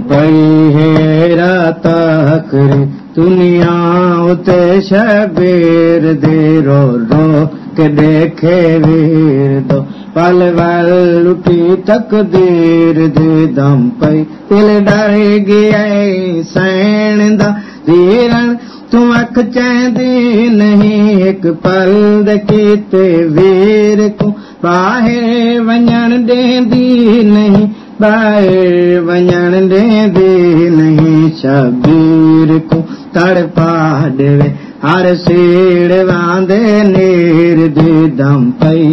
पई हेरा दे रो। रो देखे वीर दो पल वल लुटी तकदीर दे दम पई। दिल डर गया सैन दा। धीरण तूं अख चंदी नहीं एक पल कीते वीर तूं। ॿाहिरि वञण नहीं ٻاهر وڃڻ ڏيندي نهين شبير ڪو تڙ پاڏي هر سيڙ واندي نير دي دم پئي